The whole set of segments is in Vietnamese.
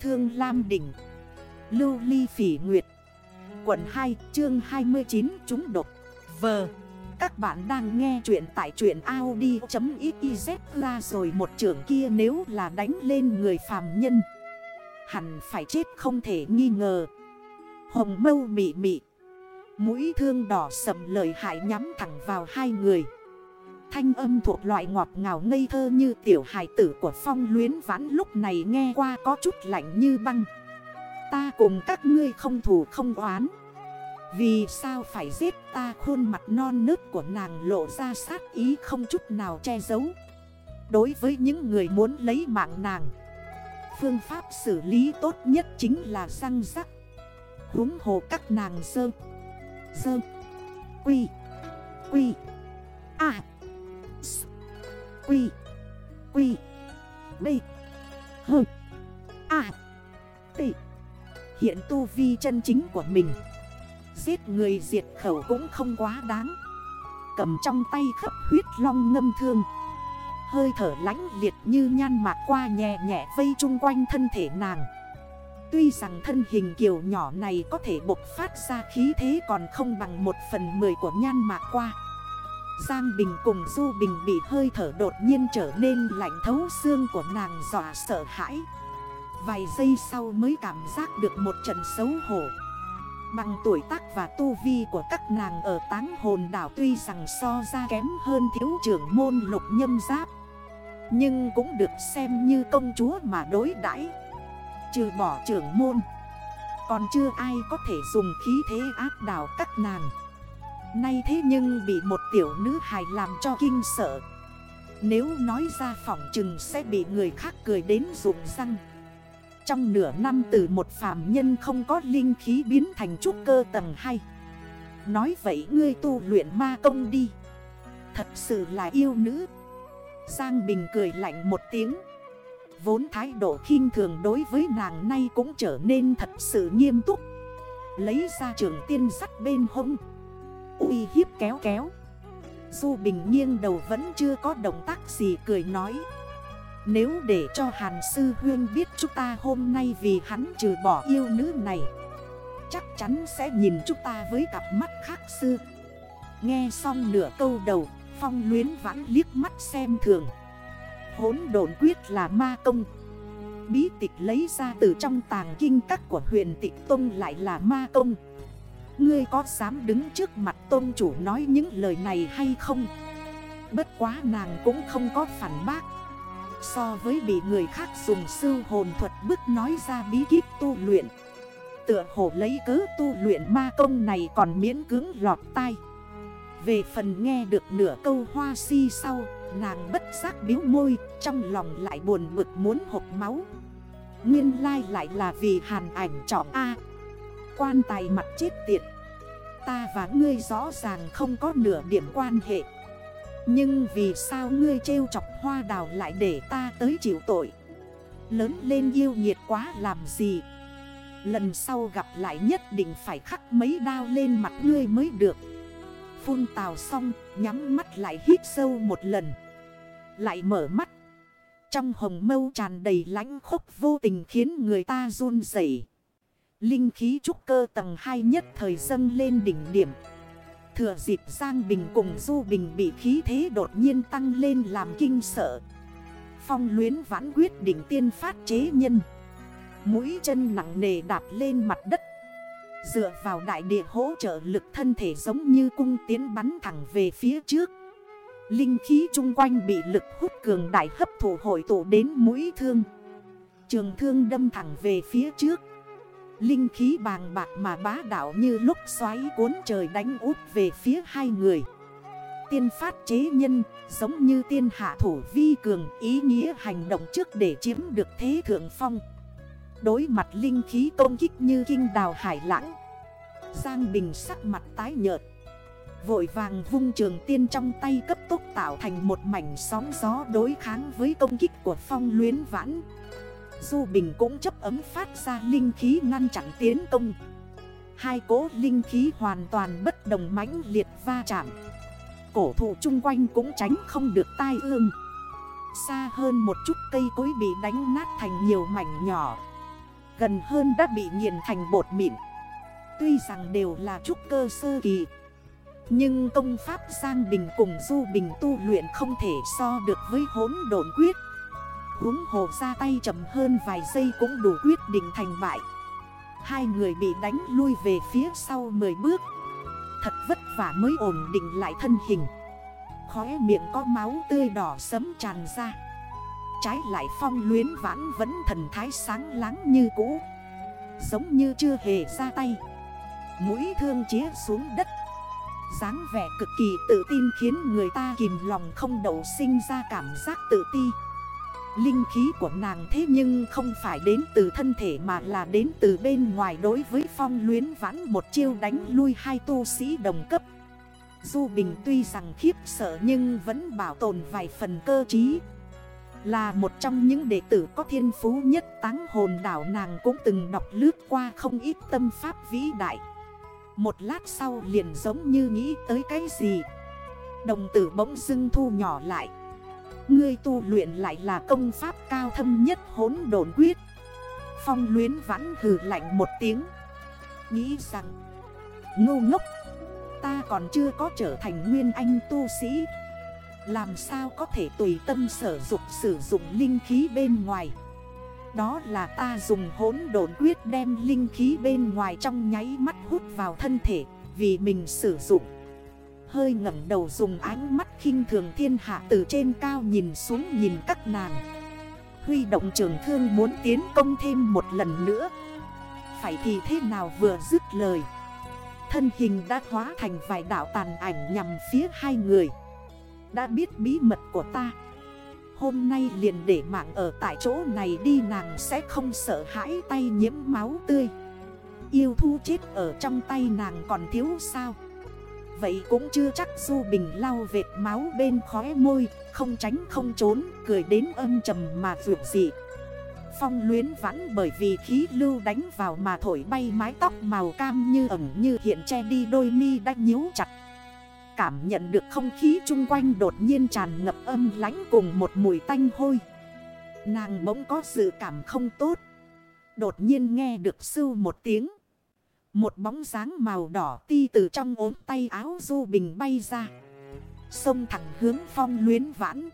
Thương Lam Đỉnh. Lưu Ly Phỉ Nguyệt. Quận 2 chương 29 Chúng độc. Vờ Các bạn đang nghe chuyện tại truyện Audi.xyz ra rồi một trưởng kia nếu là đánh lên người phàm nhân. Hẳn phải chết không thể nghi ngờ. Hồng mâu mị mị. Mũi thương đỏ sầm lời hại nhắm thẳng vào hai người Thanh âm thuộc loại ngọt ngào ngây thơ như tiểu hài tử của phong luyến vãn lúc này nghe qua có chút lạnh như băng. Ta cùng các ngươi không thù không oán. Vì sao phải giết ta khuôn mặt non nớt của nàng lộ ra sát ý không chút nào che giấu. Đối với những người muốn lấy mạng nàng, phương pháp xử lý tốt nhất chính là răng rắc. Húng hồ các nàng sơ, sơ, quy, quy, à. Quy. Quy. B. H. A. T. Hiện tu vi chân chính của mình. Giết người diệt khẩu cũng không quá đáng. Cầm trong tay khắp huyết long ngâm thương. Hơi thở lánh liệt như nhan mạc qua nhẹ nhẹ vây chung quanh thân thể nàng. Tuy rằng thân hình kiều nhỏ này có thể bộc phát ra khí thế còn không bằng một phần mười của nhan mạc qua. Giang Bình cùng Du Bình bị hơi thở đột nhiên trở nên lạnh thấu xương của nàng dọa sợ hãi. Vài giây sau mới cảm giác được một trận xấu hổ. Bằng tuổi tác và tu vi của các nàng ở táng hồn đảo tuy rằng so ra kém hơn thiếu trưởng môn lục nhâm giáp, Nhưng cũng được xem như công chúa mà đối đãi. Trừ bỏ trưởng môn, Còn chưa ai có thể dùng khí thế áp đảo các nàng. Nay thế nhưng bị một tiểu nữ hài làm cho kinh sợ. Nếu nói ra phỏng chừng sẽ bị người khác cười đến rụng răng. Trong nửa năm từ một phàm nhân không có linh khí biến thành trúc cơ tầng 2 Nói vậy ngươi tu luyện ma công đi. Thật sự là yêu nữ. Giang Bình cười lạnh một tiếng. Vốn thái độ khinh thường đối với nàng nay cũng trở nên thật sự nghiêm túc. Lấy ra trường tiên sắt bên hông uy hiếp kéo kéo. Du Bình nghiêng đầu vẫn chưa có động tác gì cười nói. Nếu để cho Hàn Sư Huyên biết chúng ta hôm nay vì hắn trừ bỏ yêu nữ này, Chắc chắn sẽ nhìn chúng ta với cặp mắt khác xưa. Nghe xong nửa câu đầu, Phong luyến vãn liếc mắt xem thường. Hốn đồn quyết là ma công. Bí tịch lấy ra từ trong tàng kinh các của huyền tịch tông lại là ma công. Ngươi có dám đứng trước mặt tôn chủ nói những lời này hay không? Bất quá nàng cũng không có phản bác. So với bị người khác dùng sư hồn thuật bức nói ra bí kíp tu luyện, Tựa hồ lấy cớ tu luyện ma công này còn miễn cứng lọt tai. Về phần nghe được nửa câu hoa si sau, Nàng bất giác biếu môi, Trong lòng lại buồn bực muốn hộp máu. Nguyên lai lại là vì hàn ảnh trọng A quan tài mặt chết tiệt. Ta và ngươi rõ ràng không có nửa điểm quan hệ. Nhưng vì sao ngươi trêu chọc hoa đào lại để ta tới chịu tội? Lớn lên yêu nhiệt quá làm gì? Lần sau gặp lại nhất định phải khắc mấy đao lên mặt ngươi mới được. Phun tào xong, nhắm mắt lại hít sâu một lần. Lại mở mắt. Trong hồng mâu tràn đầy lánh khốc vô tình khiến người ta run rẩy. Linh khí trúc cơ tầng 2 nhất thời dâng lên đỉnh điểm. Thừa dịp Giang Bình cùng Du Bình bị khí thế đột nhiên tăng lên làm kinh sợ. Phong luyến vãn quyết định tiên phát chế nhân. Mũi chân nặng nề đạp lên mặt đất. Dựa vào đại địa hỗ trợ lực thân thể giống như cung tiến bắn thẳng về phía trước. Linh khí chung quanh bị lực hút cường đại hấp thụ hội tụ đến mũi thương. Trường thương đâm thẳng về phía trước. Linh khí bàng bạc mà bá đảo như lúc xoáy cuốn trời đánh út về phía hai người. Tiên phát chế nhân, giống như tiên hạ thủ vi cường, ý nghĩa hành động trước để chiếm được thế thượng phong. Đối mặt linh khí tôn kích như kinh đào hải lãng. Giang Bình sắc mặt tái nhợt. Vội vàng vung trường tiên trong tay cấp tốc tạo thành một mảnh sóng gió đối kháng với công kích của phong luyến vãn. Du Bình cũng chấp ấm phát ra linh khí ngăn chặn tiến công. Hai cố linh khí hoàn toàn bất đồng mãnh liệt va chạm. Cổ thụ chung quanh cũng tránh không được tai ương. Xa hơn một chút cây cối bị đánh nát thành nhiều mảnh nhỏ. Gần hơn đã bị nghiền thành bột mịn. Tuy rằng đều là trúc cơ sơ kỳ, Nhưng công pháp Giang Bình cùng Du Bình tu luyện không thể so được với hốn độn quyết. Húng hồ ra tay chậm hơn vài giây cũng đủ quyết định thành bại. Hai người bị đánh lui về phía sau 10 bước. Thật vất vả mới ổn định lại thân hình. Khóe miệng có máu tươi đỏ sấm tràn ra. Trái lại phong luyến vãn vẫn thần thái sáng láng như cũ. Giống như chưa hề ra tay. Mũi thương chía xuống đất. Dáng vẻ cực kỳ tự tin khiến người ta kìm lòng không đậu sinh ra cảm giác tự ti. Linh khí của nàng thế nhưng không phải đến từ thân thể mà là đến từ bên ngoài đối với phong luyến vãn một chiêu đánh lui hai tu sĩ đồng cấp. Du Bình tuy rằng khiếp sợ nhưng vẫn bảo tồn vài phần cơ trí. Là một trong những đệ tử có thiên phú nhất táng hồn đảo nàng cũng từng đọc lướt qua không ít tâm pháp vĩ đại. Một lát sau liền giống như nghĩ tới cái gì. Đồng tử bỗng dưng thu nhỏ lại. Ngươi tu luyện lại là công pháp cao thâm nhất hốn đồn quyết. Phong luyến vãn hừ lạnh một tiếng. Nghĩ rằng Ngô ngốc, Ta còn chưa có trở thành nguyên anh tu sĩ. Làm sao có thể tùy tâm sở dục sử dụng linh khí bên ngoài? Đó là ta dùng hốn đồn quyết đem linh khí bên ngoài trong nháy mắt hút vào thân thể Vì mình sử dụng. Hơi ngẩn đầu dùng ánh mắt khinh thường thiên hạ từ trên cao nhìn xuống nhìn các nàng. Huy động trường thương muốn tiến công thêm một lần nữa. Phải thì thế nào vừa dứt lời? Thân hình đã hóa thành vài đảo tàn ảnh nhằm phía hai người. Đã biết bí mật của ta. Hôm nay liền để mạng ở tại chỗ này đi, nàng sẽ không sợ hãi tay nhiễm máu tươi. Yêu thu chết ở trong tay nàng còn thiếu sao? Vậy cũng chưa chắc Du Bình lau vệt máu bên khóe môi, Không tránh không trốn, Cười đến âm trầm mà vượt dị. Phong luyến vãn bởi vì khí lưu đánh vào mà thổi bay mái tóc màu cam như ẩm như hiện che đi đôi mi đang nhíu chặt. Cảm nhận được không khí chung quanh đột nhiên tràn ngập âm lánh cùng một mùi tanh hôi. Nàng bỗng có sự cảm không tốt. Đột nhiên nghe được sưu một tiếng một bóng dáng màu đỏ ti từ trong ốm tay áo du bình bay ra. sông thẳng hướng phong luyến vãn.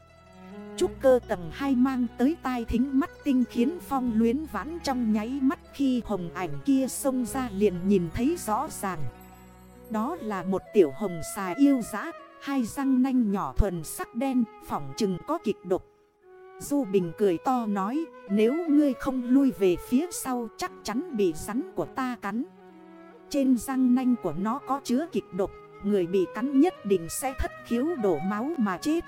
Trúc cơ tầng 2 mang tới tai thính mắt tinh khiến phong luyến vãn trong nháy mắt khi hồng ảnh kia xông ra liền nhìn thấy rõ ràng. Đó là một tiểu hồng xà yêu dã, hai răng nanh nhỏ thuần sắc đen, phỏng chừng có kịch độc. Du Bình cười to nói, nếu ngươi không lui về phía sau chắc chắn bị rắn của ta cắn. Trên răng nanh của nó có chứa kịch độc, Người bị cắn nhất định sẽ thất khiếu đổ máu mà chết.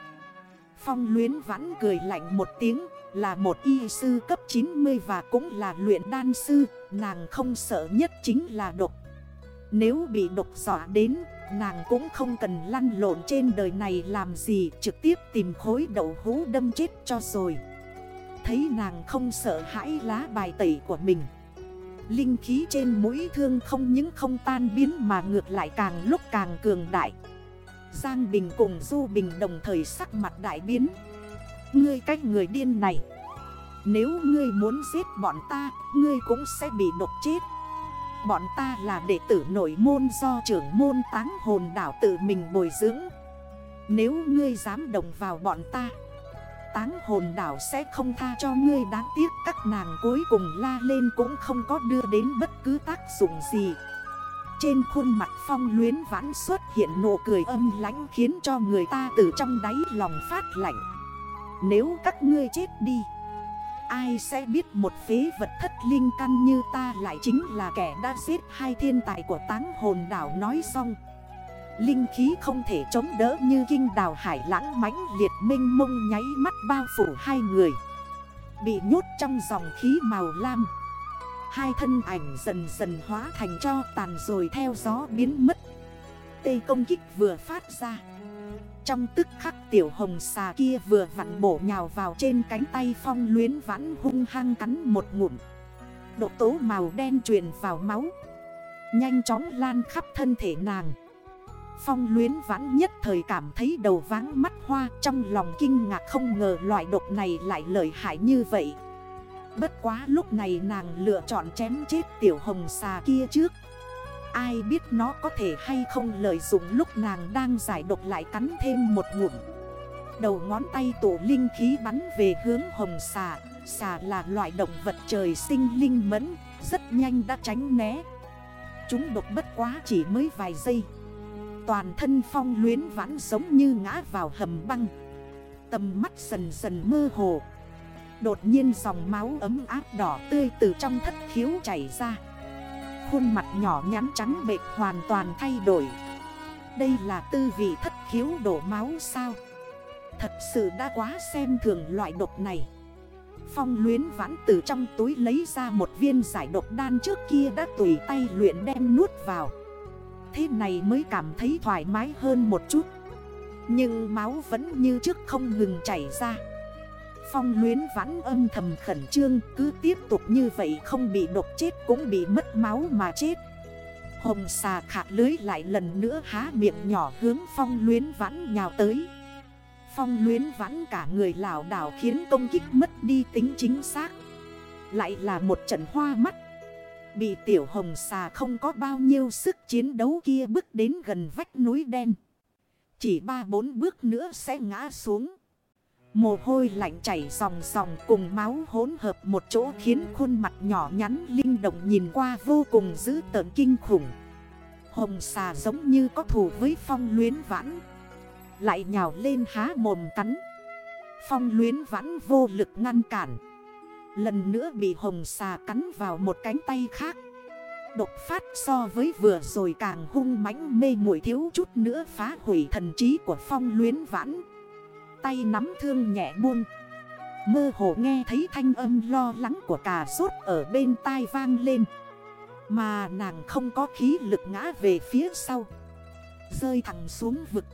Phong luyến vãn cười lạnh một tiếng, Là một y sư cấp 90 và cũng là luyện đan sư, Nàng không sợ nhất chính là độc. Nếu bị độc dọa đến, Nàng cũng không cần lăn lộn trên đời này làm gì, Trực tiếp tìm khối đậu hú đâm chết cho rồi. Thấy nàng không sợ hãi lá bài tẩy của mình Linh khí trên mũi thương không những không tan biến mà ngược lại càng lúc càng cường đại. Giang Bình cùng Du Bình đồng thời sắc mặt đại biến. Ngươi cách người điên này, Nếu ngươi muốn giết bọn ta, Ngươi cũng sẽ bị độc chết. Bọn ta là đệ tử nội môn do trưởng môn táng hồn đảo tự mình bồi dưỡng. Nếu ngươi dám đồng vào bọn ta táng hồn đảo sẽ không tha cho ngươi đáng tiếc các nàng cuối cùng la lên cũng không có đưa đến bất cứ tác dụng gì. Trên khuôn mặt phong luyến vãn xuất hiện nụ cười âm lánh khiến cho người ta từ trong đáy lòng phát lạnh. Nếu các ngươi chết đi, ai sẽ biết một phế vật thất linh căn như ta lại chính là kẻ đã giết hai thiên tài của táng hồn đảo nói xong. Linh khí không thể chống đỡ như kinh đào hải lãng mãnh liệt minh mông nháy mắt bao phủ hai người. Bị nhốt trong dòng khí màu lam. Hai thân ảnh dần dần hóa thành cho tàn rồi theo gió biến mất. Tê công kích vừa phát ra. Trong tức khắc tiểu hồng xà kia vừa vặn bổ nhào vào trên cánh tay phong luyến vãn hung hăng cắn một ngụm. Độ tố màu đen truyền vào máu. Nhanh chóng lan khắp thân thể nàng. Phong luyến vãn nhất thời cảm thấy đầu váng mắt hoa, Trong lòng kinh ngạc không ngờ loại độc này lại lợi hại như vậy. Bất quá lúc này nàng lựa chọn chém chết tiểu hồng xà kia trước. Ai biết nó có thể hay không lợi dụng lúc nàng đang giải độc lại cắn thêm một ngụm. Đầu ngón tay tổ linh khí bắn về hướng hồng xà. Xà là loại động vật trời sinh linh mẫn, Rất nhanh đã tránh né. Chúng độc bất quá chỉ mới vài giây. Toàn thân phong luyến vãn giống như ngã vào hầm băng. Tầm mắt dần dần mơ hồ. Đột nhiên dòng máu ấm áp đỏ tươi từ trong thất khiếu chảy ra. Khuôn mặt nhỏ nhắn trắng bệch hoàn toàn thay đổi. Đây là tư vị thất khiếu đổ máu sao? Thật sự đã quá xem thường loại độc này. Phong luyến vãn từ trong túi lấy ra một viên giải độc đan trước kia đã tùy tay luyện đem nuốt vào. Thế này mới cảm thấy thoải mái hơn một chút. Nhưng máu vẫn như trước không ngừng chảy ra. Phong luyến vãn âm thầm khẩn trương, Cứ tiếp tục như vậy không bị độc chết cũng bị mất máu mà chết. Hồng xà khạc lưới lại lần nữa há miệng nhỏ hướng phong luyến vãn nhào tới. Phong luyến vãn cả người lào đảo khiến công kích mất đi tính chính xác. Lại là một trận hoa mắt Bị tiểu hồng xà không có bao nhiêu sức chiến đấu kia bước đến gần vách núi đen Chỉ ba bốn bước nữa sẽ ngã xuống Mồ hôi lạnh chảy dòng dòng cùng máu hỗn hợp một chỗ khiến khuôn mặt nhỏ nhắn linh động nhìn qua vô cùng dữ tợn kinh khủng. Hồng xà giống như có thù với phong luyến vãn. Lại nhào lên há mồm cắn. Phong luyến vãn vô lực ngăn cản. Lần nữa bị hồng xà cắn vào một cánh tay khác. Độc phát so với vừa rồi càng hung mãnh mê muội thiếu chút nữa phá hủy thần trí của phong luyến vãn. Tay nắm thương nhẹ buông. Mơ hồ nghe thấy thanh âm lo lắng của cà rốt ở bên tai vang lên. Mà nàng không có khí lực ngã về phía sau. Rơi thẳng xuống vực.